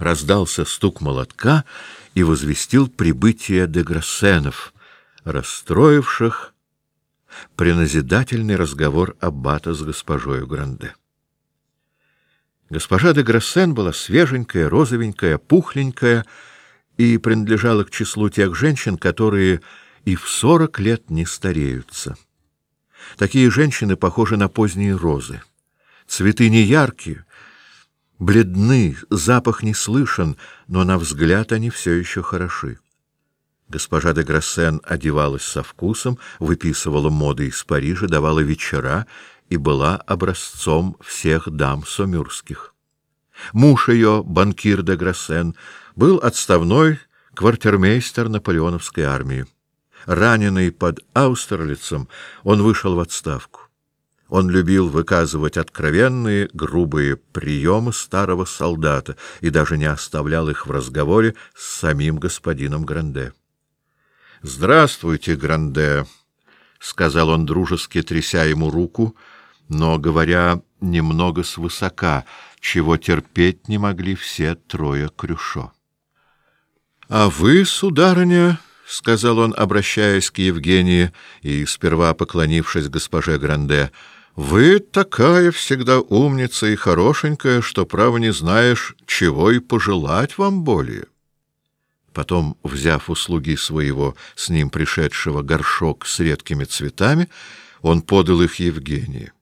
Раздался стук молотка и возвестил прибытие деграссенов, расстроивших приназидательный разговор аббата с госпожою Гранде. Госпожа де Грассен была свеженькая, розовенькая, пухленькая и принадлежала к числу тех женщин, которые и в сорок лет не стареются. Такие женщины похожи на поздние розы. Цветы не яркие, бледны, запах не слышен, но на взгляд они все еще хороши. Госпожа де Грассен одевалась со вкусом, выписывала моды из Парижа, давала вечера и была образцом всех дам сомюрских. Муж ее, банкир де Грассен, был отставной квартирмейстер наполеоновской армии. Раненый под Аустерлицем, он вышел в отставку. Он любил выказывать откровенные, грубые приемы старого солдата и даже не оставлял их в разговоре с самим господином Гранде. «Здравствуйте, Гранде», — сказал он дружески, тряся ему руку, но говоря немного свысока, чего терпеть не могли все трое Крюшо. «А вы, сударыня...» — сказал он, обращаясь к Евгении и сперва поклонившись госпоже Гранде, — вы такая всегда умница и хорошенькая, что, право, не знаешь, чего и пожелать вам более. Потом, взяв услуги своего с ним пришедшего горшок с редкими цветами, он подал их Евгении.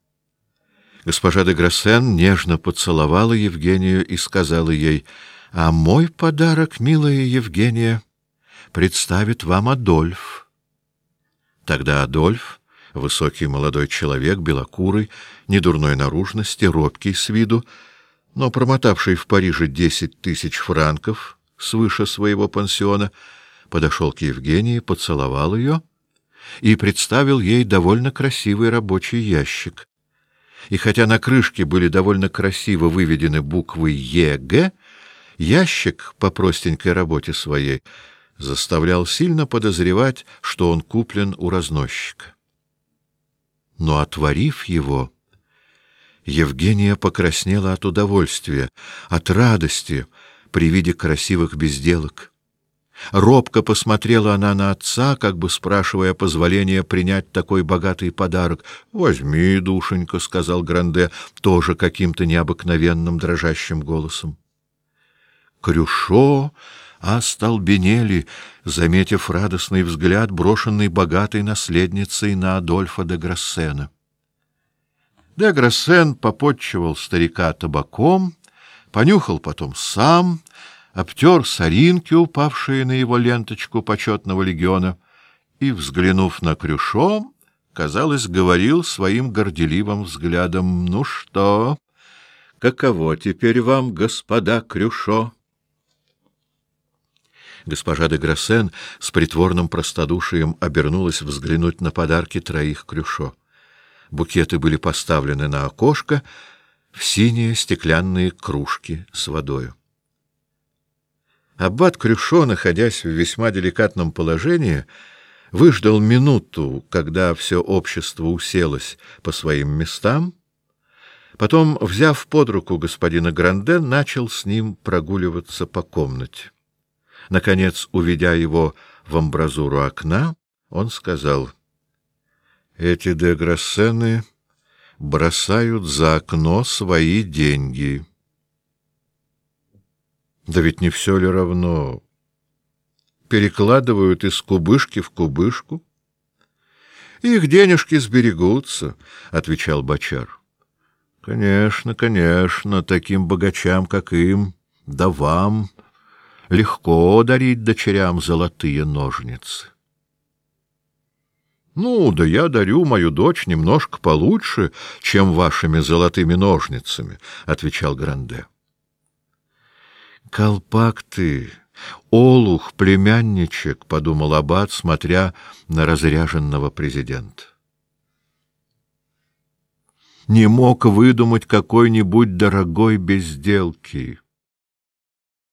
Госпожа де Грассен нежно поцеловала Евгению и сказала ей, «А мой подарок, милая Евгения...» представит вам Адольф. Тогда Адольф, высокий молодой человек, белокурый, недурной наружности, робкий с виду, но промотавший в Париже десять тысяч франков свыше своего пансиона, подошел к Евгении, поцеловал ее и представил ей довольно красивый рабочий ящик. И хотя на крышке были довольно красиво выведены буквы «ЕГ», ящик по простенькой работе своей — заставлял сильно подозревать, что он куплен у разносчика. Но, отворив его, Евгения покраснела от удовольствия, от радости при виде красивых безделок. Робко посмотрела она на отца, как бы спрашивая позволения принять такой богатый подарок. «Возьми, душенька», — сказал Гранде, тоже каким-то необыкновенным дрожащим голосом. Крюшо остолбенели, заметив радостный взгляд, брошенный богатой наследницей на Адольфа де Грассена. Де Грассен попотчевал старика табаком, понюхал потом сам, обтер соринки, упавшие на его ленточку почетного легиона, и, взглянув на Крюшо, казалось, говорил своим горделивым взглядом, «Ну что, каково теперь вам, господа Крюшо?» Госпожа де Грассен с притворным простодушием обернулась взглянуть на подарки троих крюшо. Букеты были поставлены на окошко в синие стеклянные кружки с водою. Аббат Крюшо, находясь в весьма деликатном положении, выждал минуту, когда все общество уселось по своим местам, потом, взяв под руку господина Гранде, начал с ним прогуливаться по комнате. Наконец, уведя его в амбразуру окна, он сказал, «Эти деграссены бросают за окно свои деньги». Да ведь не все ли равно? Перекладывают из кубышки в кубышку. Их денежки сберегутся, — отвечал Бочар. Конечно, конечно, таким богачам, как им, да вам, легко дарить дочерям золотые ножницы. Ну, да я дарю мою дочь немножко получше, чем вашими золотыми ножницами, отвечал Гранде. Колпак ты, олух, племянничек, подумал аббат, смотря на разряженного президента. Не мог выдумать какой-нибудь дорогой безделки.